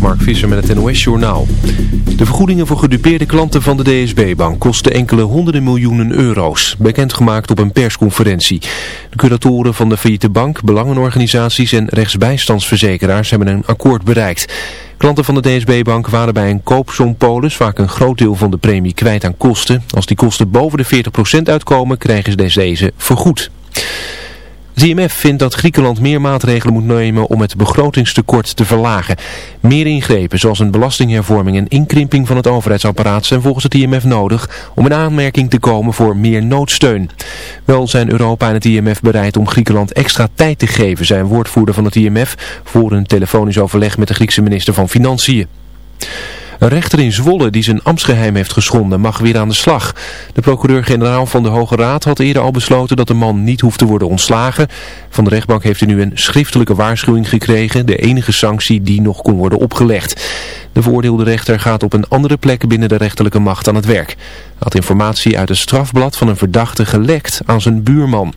Mark Visser met het NOS-journaal. De vergoedingen voor gedupeerde klanten van de DSB-bank kosten enkele honderden miljoenen euro's. Bekendgemaakt op een persconferentie. De curatoren van de failliete bank, belangenorganisaties en rechtsbijstandsverzekeraars hebben een akkoord bereikt. Klanten van de DSB-bank waren bij een koopsompolis vaak een groot deel van de premie kwijt aan kosten. Als die kosten boven de 40% uitkomen, krijgen ze deze vergoed. Het IMF vindt dat Griekenland meer maatregelen moet nemen om het begrotingstekort te verlagen. Meer ingrepen zoals een belastinghervorming en inkrimping van het overheidsapparaat zijn volgens het IMF nodig om in aanmerking te komen voor meer noodsteun. Wel zijn Europa en het IMF bereid om Griekenland extra tijd te geven, zijn woordvoerder van het IMF voor een telefonisch overleg met de Griekse minister van Financiën. Een rechter in Zwolle die zijn ambtsgeheim heeft geschonden mag weer aan de slag. De procureur-generaal van de Hoge Raad had eerder al besloten dat de man niet hoeft te worden ontslagen. Van de rechtbank heeft hij nu een schriftelijke waarschuwing gekregen, de enige sanctie die nog kon worden opgelegd. De veroordeelde rechter gaat op een andere plek binnen de rechterlijke macht aan het werk. Hij had informatie uit het strafblad van een verdachte gelekt aan zijn buurman.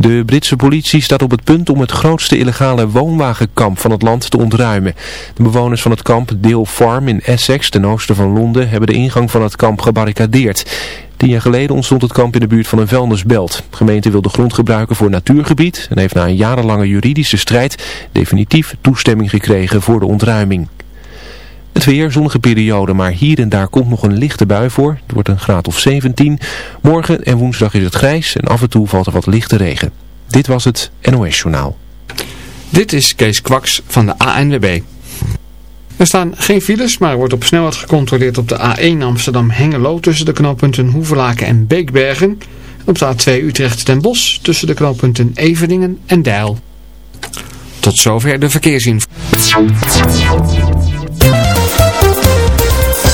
De Britse politie staat op het punt om het grootste illegale woonwagenkamp van het land te ontruimen. De bewoners van het kamp Dale Farm in Essex, ten oosten van Londen, hebben de ingang van het kamp gebarricadeerd. Tien jaar geleden ontstond het kamp in de buurt van een vuilnisbelt. De gemeente wil de grond gebruiken voor natuurgebied en heeft na een jarenlange juridische strijd definitief toestemming gekregen voor de ontruiming. Het weer, zonnige periode, maar hier en daar komt nog een lichte bui voor. Het wordt een graad of 17. Morgen en woensdag is het grijs en af en toe valt er wat lichte regen. Dit was het NOS Journaal. Dit is Kees Kwaks van de ANWB. Er staan geen files, maar er wordt op snelheid gecontroleerd op de A1 Amsterdam-Hengelo tussen de knooppunten Hoevelaken en Beekbergen. Op de A2 Utrecht-Den Bosch tussen de knooppunten Eveningen en Deil. Tot zover de verkeersinformatie.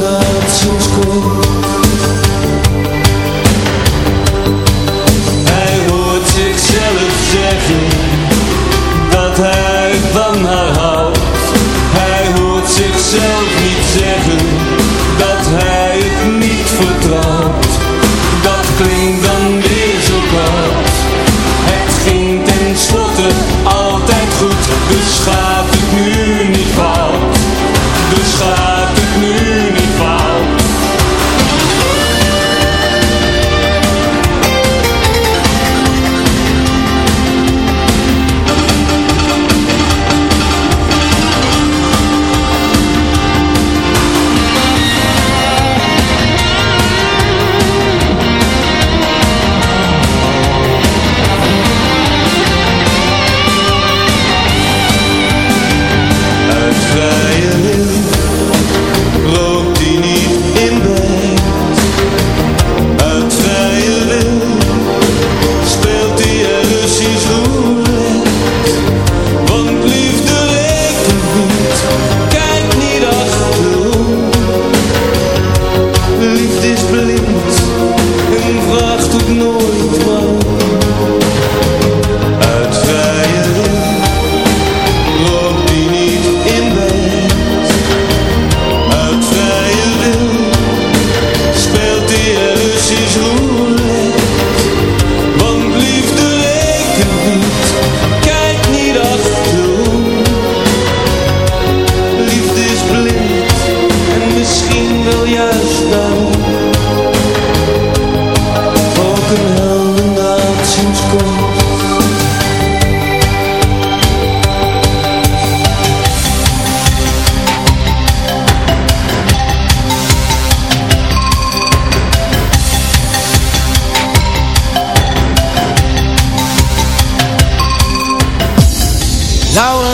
的初。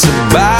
to buy.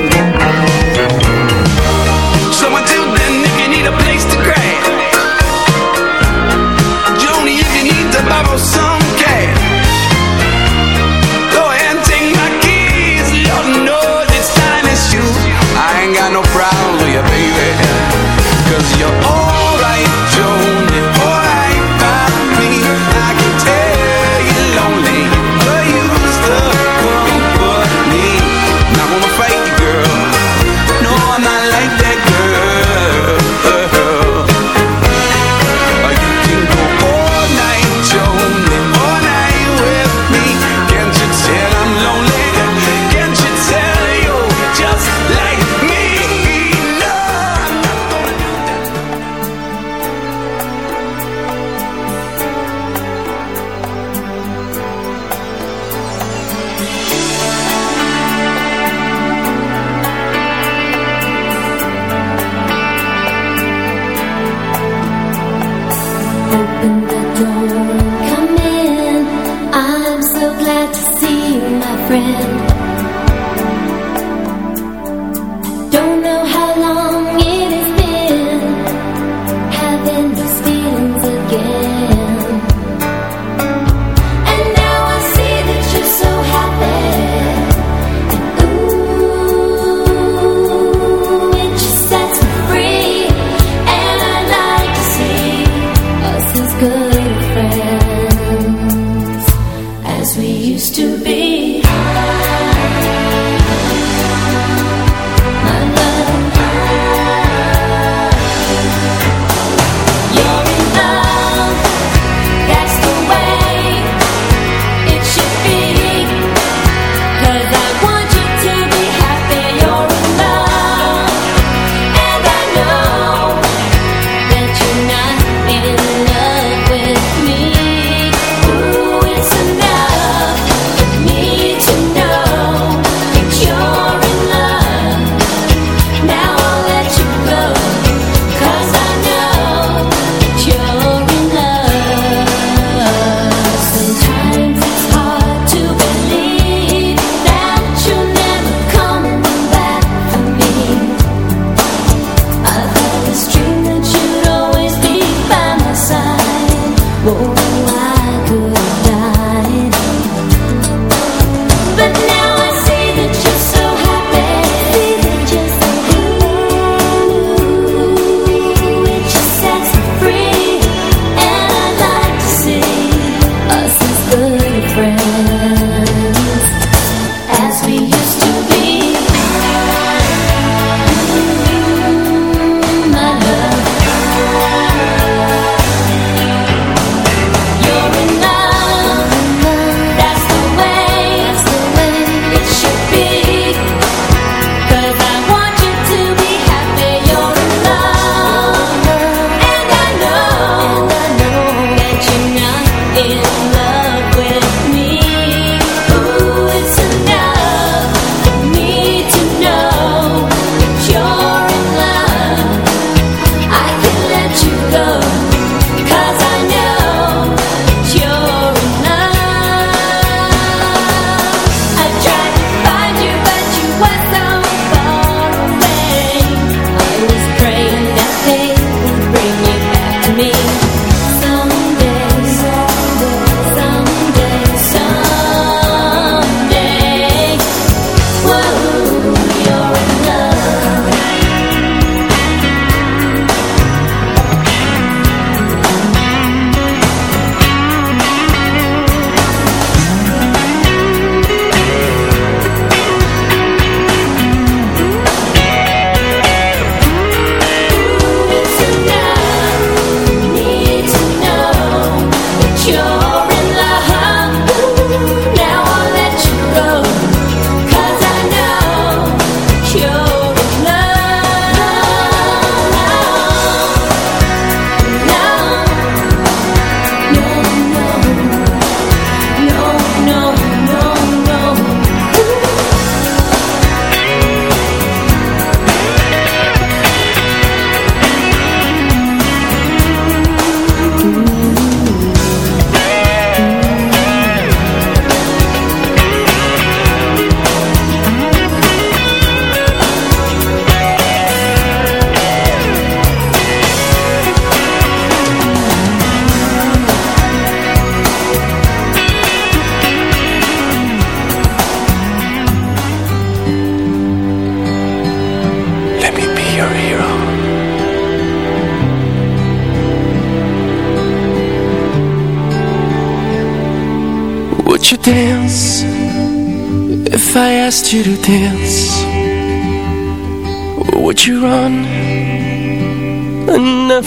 hallelujah, baby. Cause you're all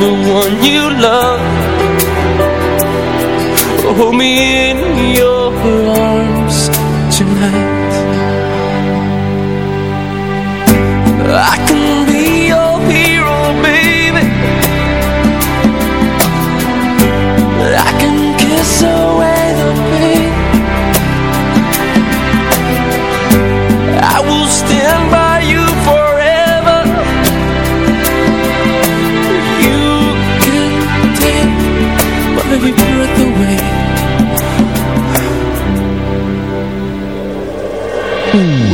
the one you love? Hold me in your arms tonight. I can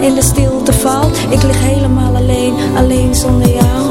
in de stilte valt. Ik lig helemaal alleen, alleen zonder jou.